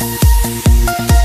Música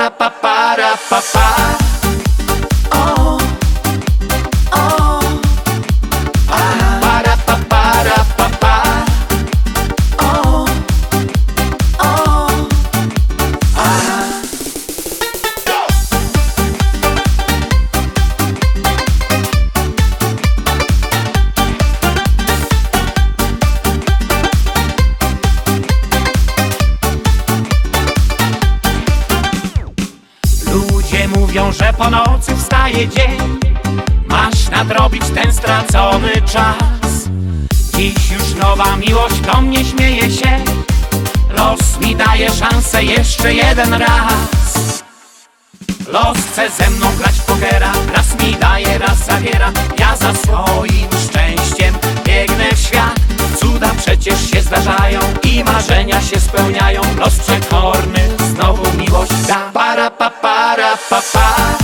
para pa stracony czas. Dziś już nowa miłość do mnie śmieje się. Los mi daje szansę jeszcze jeden raz. Los chce ze mną grać w pokera. Raz mi daje, raz zabiera. Ja za swoim szczęściem biegnę w świat. Cuda przecież się zdarzają I marzenia się spełniają. Los przekorny znowu miłość da. Para pa para pa pa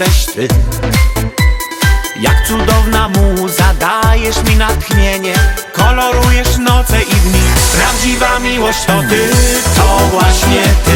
jesteś ty. Jak cudowna muza, dajesz mi natchnienie Kolorujesz noce i dni. Prawdziwa miłość to ty, to właśnie ty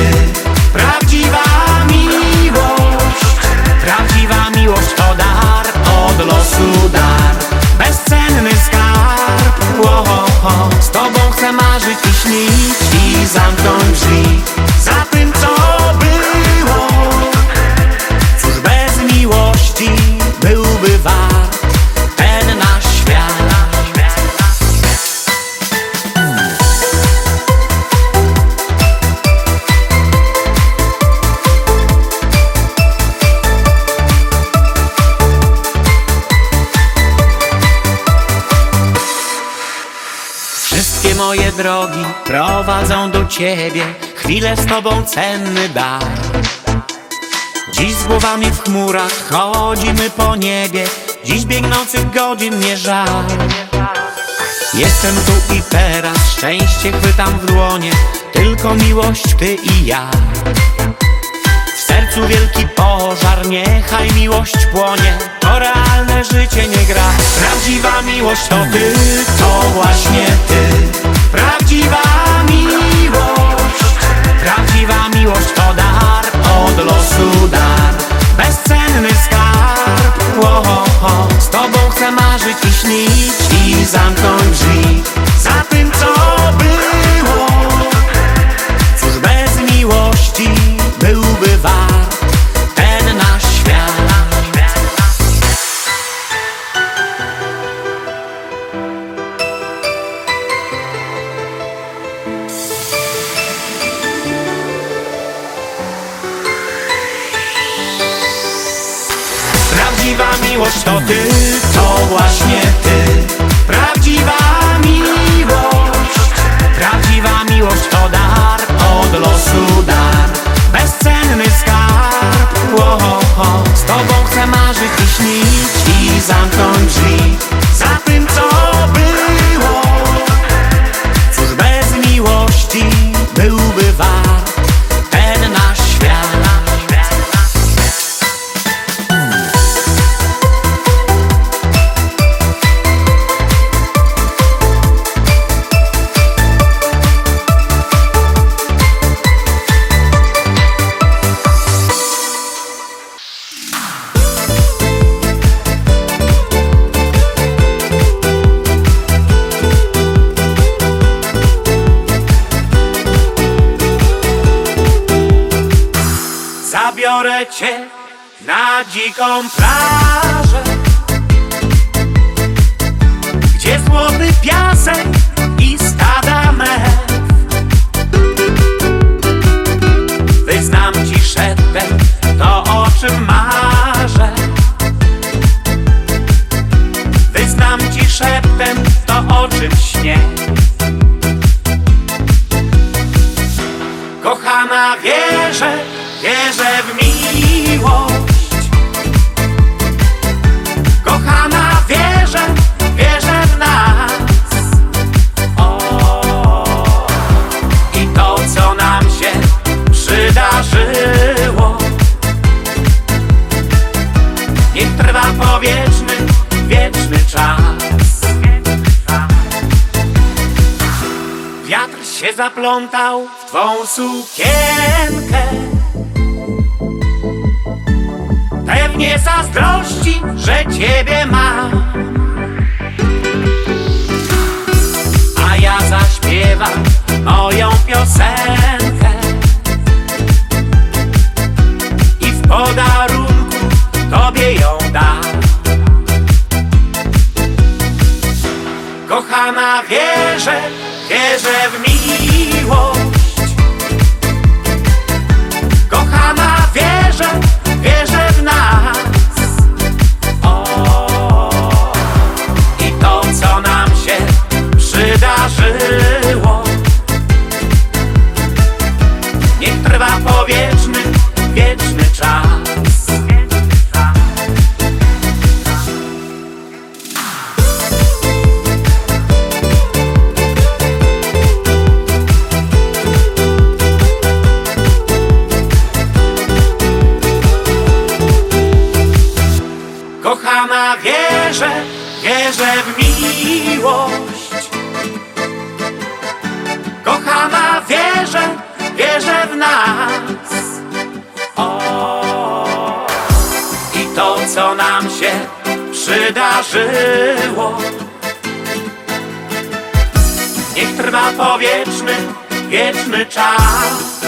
Ciebie Chwilę z Tobą cenny dar. Dziś z głowami w chmurach chodzimy po niebie Dziś biegnących godzin nie żal. Jestem tu i teraz, szczęście chwytam w dłonie Tylko miłość Ty i ja. W sercu wielki pożar, niechaj miłość płonie To realne życie nie gra. Prawdziwa miłość to Ty, to właśnie Ty Prawdziwa miłość to dar, od losu dar na zaplątał w twą sukienkę. Pewnie zazdrości, że ciebie ma A ja zaśpiewam moją piosenkę. I w podarunku tobie ją dam. Kochana wierzę, wierzę w miłość Kochana wierzę, wierzę w nas. O, I to co nam się przydarzyło wierzę, wierzę w miłość. Kochana wierzę, wierzę w nas. O, I to co nam się przydarzyło. Niech trwa powieczny, wieczny czas.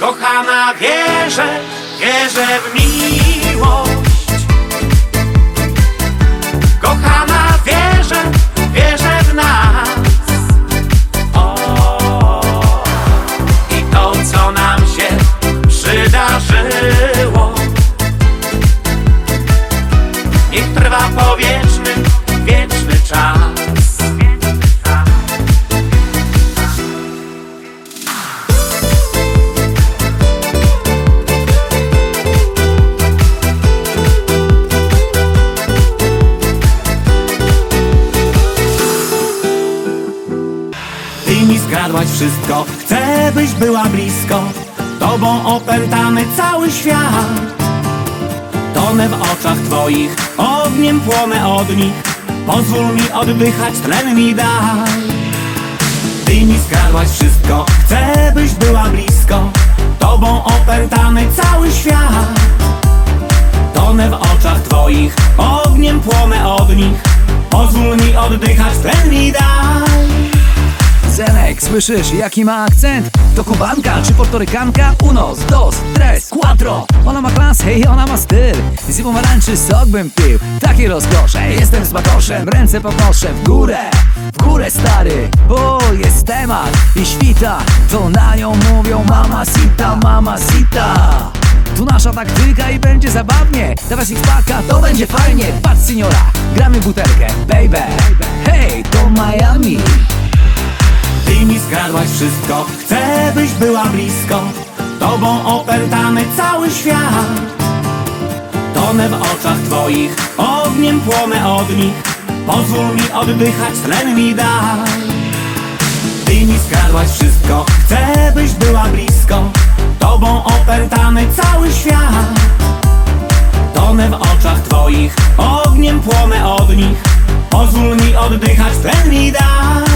Kochana wierzę, wierzę w miłość Powieczny, wieczny czas. Ty mi skradłaś wszystko, chcę byś była blisko. Tobą opętany cały świat. Tonę w oczach twoich, ogniem płonę od nich. Pozwól mi oddychać, tlen mi daj. Ty mi skradłaś wszystko, chcę byś była blisko. Tobą opętany cały świat. Tonę w oczach twoich, ogniem płonę od nich. Pozwól mi oddychać, tlen mi daj Zenek, słyszysz jaki ma akcent? To kubanka czy portorykanka? Unos, dos, tres, cuatro. Ona ma klasę i ona ma styl. Z pomarańczy sok bym pił. Takie rozkosze, jestem z batoszem Ręce podnoszę w górę, w górę stary O, jest temat. I świta To na nią mówią mama sita, mama sita. Tu nasza taktyka i będzie zabawnie. Dawać ich paka, to będzie fajnie. Patrz seniora, gramy butelkę Baby, hej, to Miami Ty mi skradłaś wszystko, chcę byś była blisko Tobą opętany cały świat. Tonę w oczach twoich, ogniem płonę od nich. Pozwól mi oddychać, tlen mi daj. Ty mi skradłaś wszystko, chcę byś była blisko Tobą opętany cały świat. Tonę w oczach twoich, ogniem płonę od nich. Pozwól mi oddychać, tlen mi daj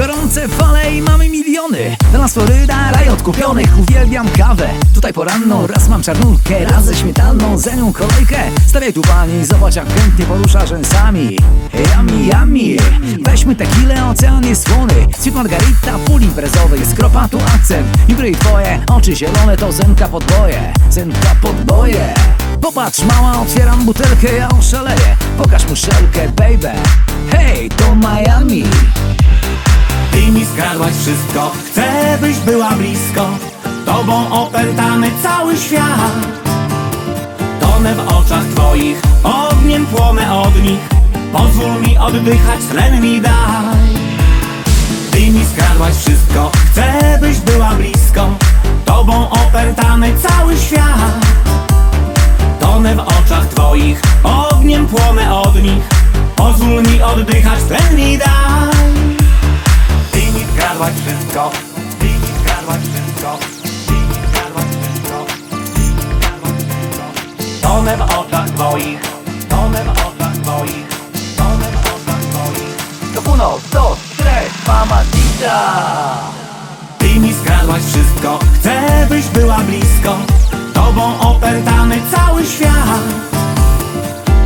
Gorące fale i mamy miliony. Nas Floryda, raj od odkupionych. Uwielbiam kawę, tutaj poranną Raz mam czarnulkę, raz ze śmietaną Za nią kolejkę, stawiaj tu pani Zobacz jak chętnie porusza rzęsami. Yummy, yummy Weźmy tequilę, ocean jest słony. Sweet margarita, pól imprezowy Skropa tu akcent, i twoje Oczy zielone to zenka podboje Zenka podboje Popatrz mała, otwieram butelkę, ja oszaleję. Pokaż mu szelkę, baby. Hej, to Miami Ty mi skradłaś wszystko, chcę byś była blisko Tobą opętany cały świat. Tonę w oczach twoich, ogniem płonę od nich. Pozwól mi oddychać, tlen mi daj. Ty mi skradłaś wszystko, chcę byś była blisko Tobą opętany cały świat. Tonę w oczach twoich, ogniem płonę od nich. Pozwól mi oddychać, tlen mi daj Skradłaś wszystko, skradłaś wszystko. Skradłaś wszystko, skradłaś wszystko. Tonę w oczach twoich, tonę w oczach twoich Tonę w oczach twoich. To uno, dos, tres, mamacita Ty mi skradłaś wszystko, chcę byś była blisko. Tobą opętany cały świat.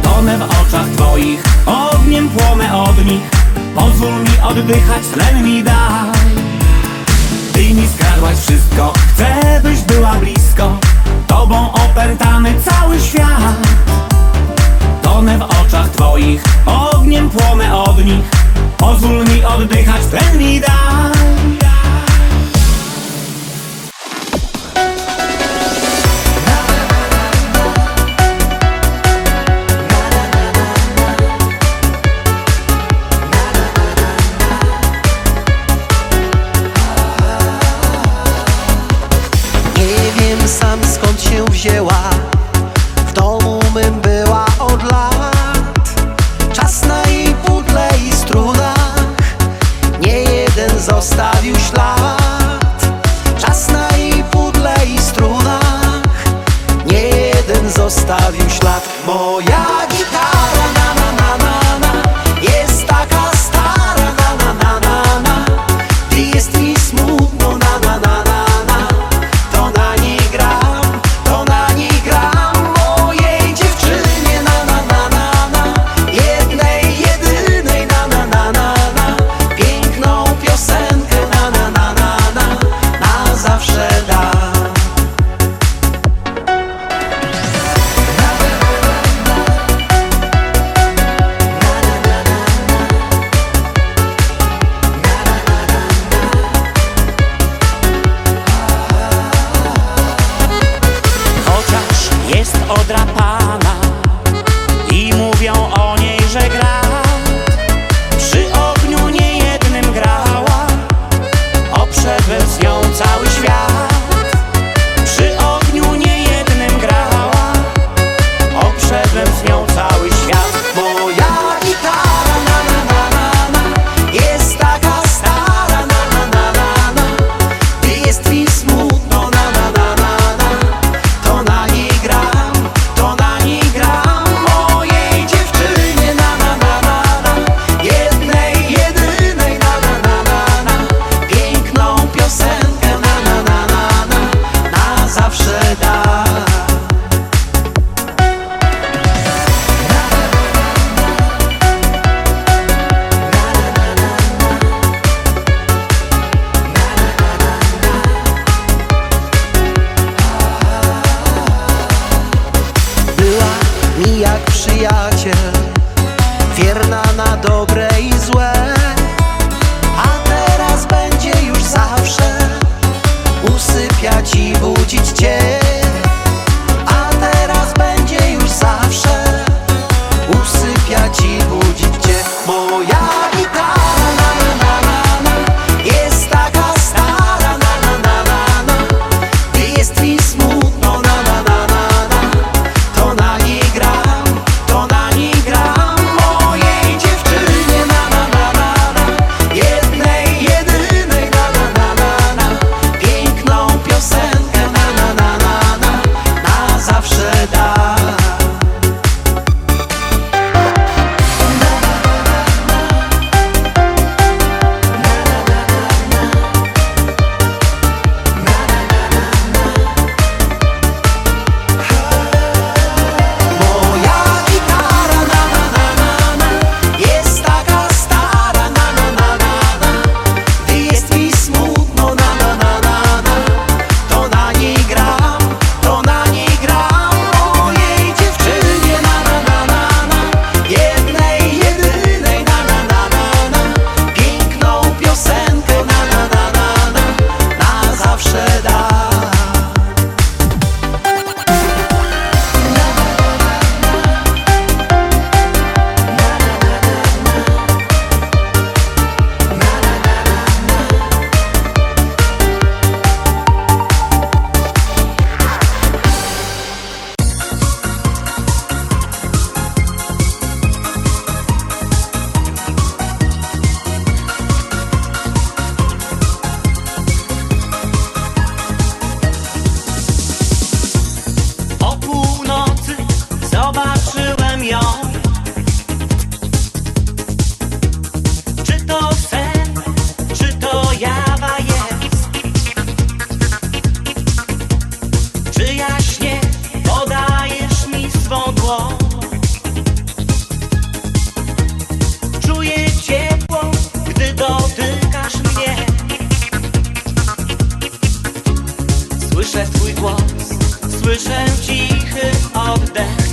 Tonę w oczach twoich, ogniem płonę od nich Pozwól mi oddychać, tlen mi daj. Ty mi skradłaś wszystko, chcę byś była blisko. Tobą opętany cały świat. Tonę w oczach twoich, ogniem płonę od nich. Pozwól mi oddychać, tlen mi daj jak przyjaźń. Czuję ciepło, gdy dotykasz mnie. Słyszę twój głos, słyszę cichy oddech.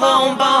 love on